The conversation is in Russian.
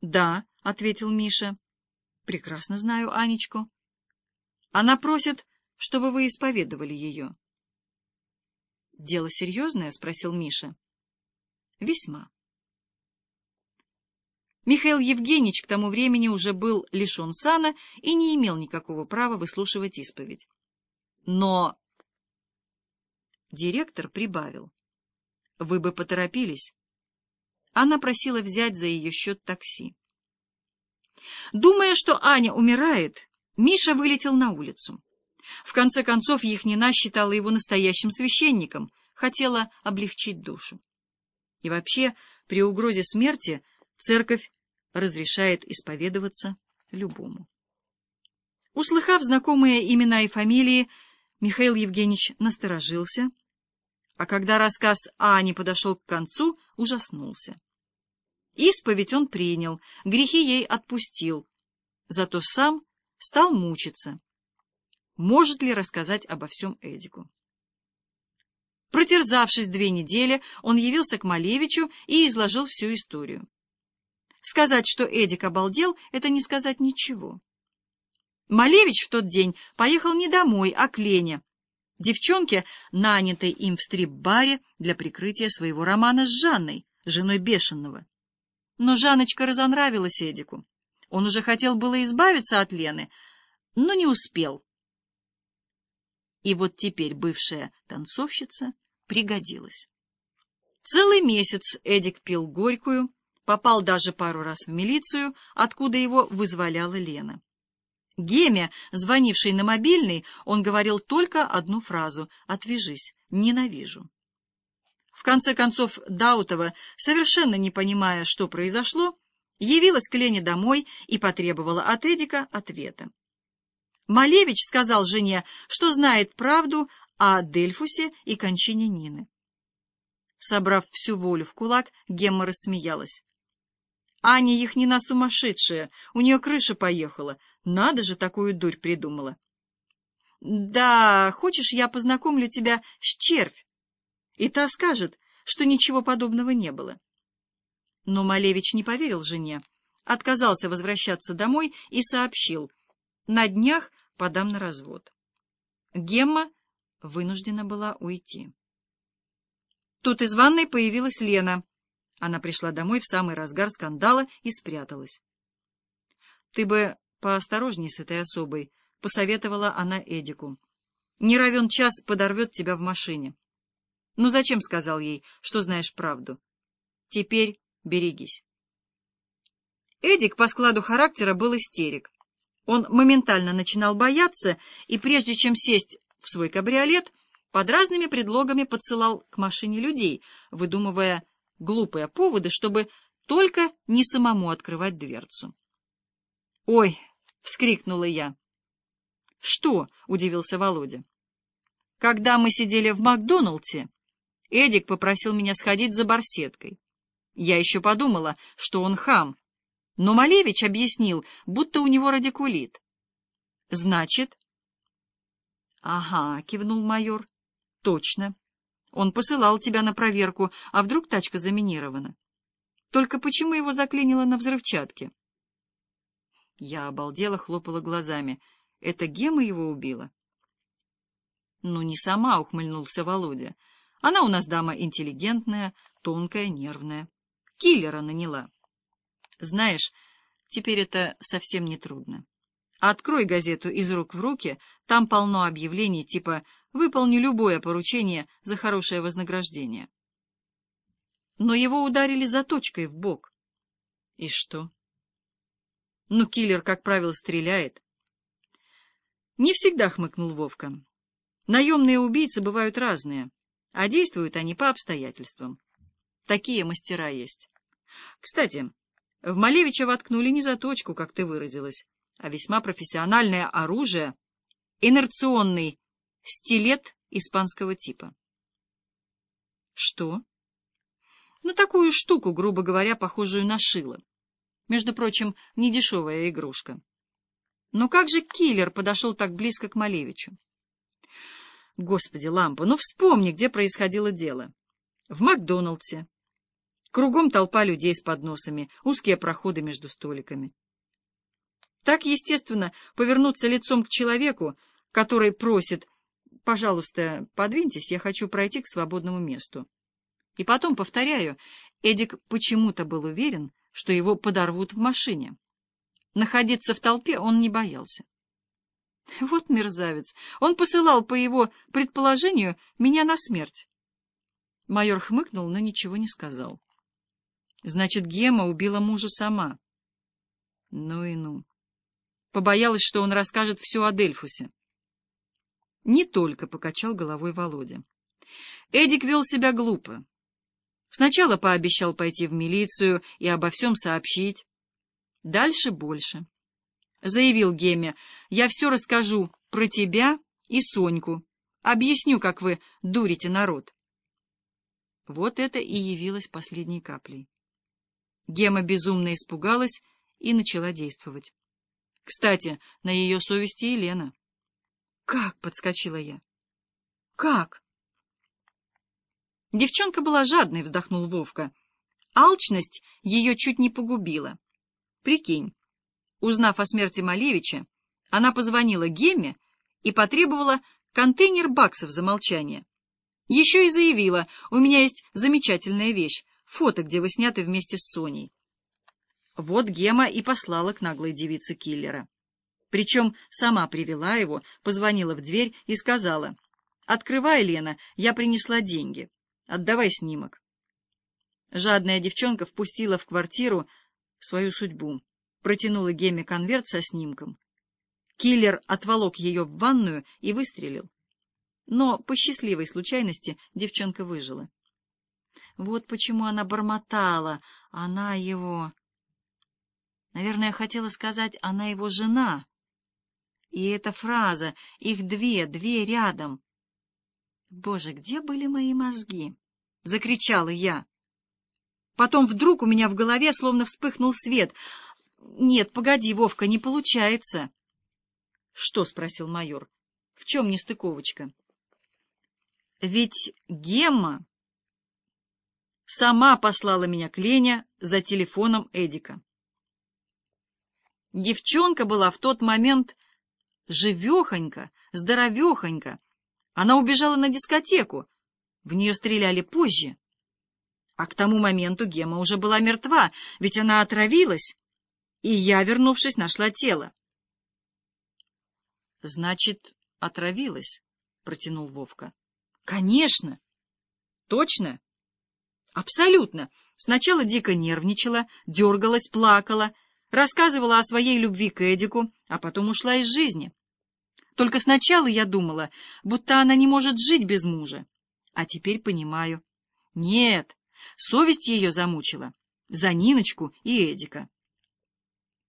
— Да, — ответил Миша. — Прекрасно знаю Анечку. Она просит, чтобы вы исповедовали ее. — Дело серьезное? — спросил Миша. — Весьма. Михаил Евгеньевич к тому времени уже был лишен сана и не имел никакого права выслушивать исповедь. Но директор прибавил. Вы бы поторопились. Она просила взять за ее счет такси. Думая, что Аня умирает, Миша вылетел на улицу. В конце концов, Яхнина считала его настоящим священником, хотела облегчить душу. И вообще, при угрозе смерти церковь разрешает исповедоваться любому. Услыхав знакомые имена и фамилии, Михаил Евгеньевич насторожился, а когда рассказ Ани подошел к концу, ужаснулся. Исповедь он принял, грехи ей отпустил, зато сам стал мучиться. Может ли рассказать обо всем Эдику? Протерзавшись две недели, он явился к Малевичу и изложил всю историю. Сказать, что Эдик обалдел, это не сказать ничего. Малевич в тот день поехал не домой, а к Лене, девчонке, нанятой им в стрип-баре для прикрытия своего романа с Жанной, женой Бешеного. Но Жанночка разонравилась Эдику. Он уже хотел было избавиться от Лены, но не успел. И вот теперь бывшая танцовщица пригодилась. Целый месяц Эдик пил горькую, попал даже пару раз в милицию, откуда его вызволяла Лена. Геме, звонившей на мобильный, он говорил только одну фразу «Отвяжись, ненавижу». В конце концов, Даутова, совершенно не понимая, что произошло, явилась к Лене домой и потребовала от Эдика ответа. Малевич сказал жене, что знает правду о Дельфусе и кончине Нины. Собрав всю волю в кулак, Гемма рассмеялась. Аня их не на сумасшедшая, у нее крыша поехала. Надо же, такую дурь придумала. Да, хочешь, я познакомлю тебя с червь? И та скажет, что ничего подобного не было. Но Малевич не поверил жене, отказался возвращаться домой и сообщил. На днях подам на развод. Гемма вынуждена была уйти. Тут из ванной появилась Лена. Она пришла домой в самый разгар скандала и спряталась. — Ты бы поосторожней с этой особой, — посоветовала она Эдику. — Не равен час подорвет тебя в машине. Ну зачем сказал ей, что знаешь правду? Теперь берегись. Эдик по складу характера был истерик. Он моментально начинал бояться, и прежде чем сесть в свой кабриолет, под разными предлогами подсылал к машине людей, выдумывая глупые поводы, чтобы только не самому открывать дверцу. «Ой!» — вскрикнула я. «Что?» — удивился Володя. «Когда мы сидели в Макдоналдсе, Эдик попросил меня сходить за барсеткой. Я еще подумала, что он хам, но Малевич объяснил, будто у него радикулит. Значит? Ага, кивнул майор. Точно. Он посылал тебя на проверку, а вдруг тачка заминирована? Только почему его заклинило на взрывчатке? Я обалдела, хлопала глазами. Это Гема его убила? Ну, не сама, ухмыльнулся Володя. Она у нас дама интеллигентная, тонкая, нервная. Киллера наняла. Знаешь, теперь это совсем не трудно. Открой газету из рук в руки, там полно объявлений типа «Выполни любое поручение за хорошее вознаграждение». Но его ударили заточкой в бок. И что? Ну, киллер, как правило, стреляет. Не всегда хмыкнул Вовка. Наемные убийцы бывают разные а действуют они по обстоятельствам. Такие мастера есть. Кстати, в Малевича воткнули не заточку, как ты выразилась, а весьма профессиональное оружие, инерционный стилет испанского типа. Что? Ну, такую штуку, грубо говоря, похожую на шило. Между прочим, недешевая игрушка. Но как же киллер подошел так близко к Малевичу? Господи, Лампа, ну вспомни, где происходило дело. В Макдоналдсе. Кругом толпа людей с подносами, узкие проходы между столиками. Так, естественно, повернуться лицом к человеку, который просит «пожалуйста, подвиньтесь, я хочу пройти к свободному месту». И потом, повторяю, Эдик почему-то был уверен, что его подорвут в машине. Находиться в толпе он не боялся. Вот мерзавец. Он посылал, по его предположению, меня на смерть. Майор хмыкнул, но ничего не сказал. Значит, Гема убила мужа сама. Ну и ну. Побоялась, что он расскажет все о Дельфусе. Не только, — покачал головой Володя. Эдик вел себя глупо. Сначала пообещал пойти в милицию и обо всем сообщить. Дальше больше. Заявил Геме, я все расскажу про тебя и Соньку. Объясню, как вы дурите народ. Вот это и явилось последней каплей. Гема безумно испугалась и начала действовать. Кстати, на ее совести Елена. «Как?» — подскочила я. «Как?» Девчонка была жадной, вздохнул Вовка. Алчность ее чуть не погубила. Прикинь, узнав о смерти Малевича, она позвонила Гемме и потребовала контейнер баксов за молчание. Еще и заявила, у меня есть замечательная вещь, фото, где вы сняты вместе с Соней. Вот Гема и послала к наглой девице киллера. Причем сама привела его, позвонила в дверь и сказала, «Открывай, Лена, я принесла деньги. Отдавай снимок». Жадная девчонка впустила в квартиру свою судьбу, протянула Геме конверт со снимком. Киллер отволок ее в ванную и выстрелил. Но по счастливой случайности девчонка выжила. Вот почему она бормотала, она его... Наверное, хотела сказать, она его жена. И эта фраза, их две, две рядом. Боже, где были мои мозги? Закричала я. Потом вдруг у меня в голове словно вспыхнул свет. Нет, погоди, Вовка, не получается. Что? — спросил майор. В чем нестыковочка? Ведь Гемма сама послала меня к Лене за телефоном Эдика. Девчонка была в тот момент живехонька, здоровехонька. Она убежала на дискотеку. В нее стреляли позже. А к тому моменту Гема уже была мертва, ведь она отравилась. И я, вернувшись, нашла тело. — Значит, отравилась, — протянул Вовка. — Конечно. — Точно? — Абсолютно. Сначала дико нервничала, дергалась, плакала, рассказывала о своей любви к Эдику, а потом ушла из жизни. Только сначала я думала, будто она не может жить без мужа. А теперь понимаю. Нет, совесть ее замучила. За Ниночку и Эдика.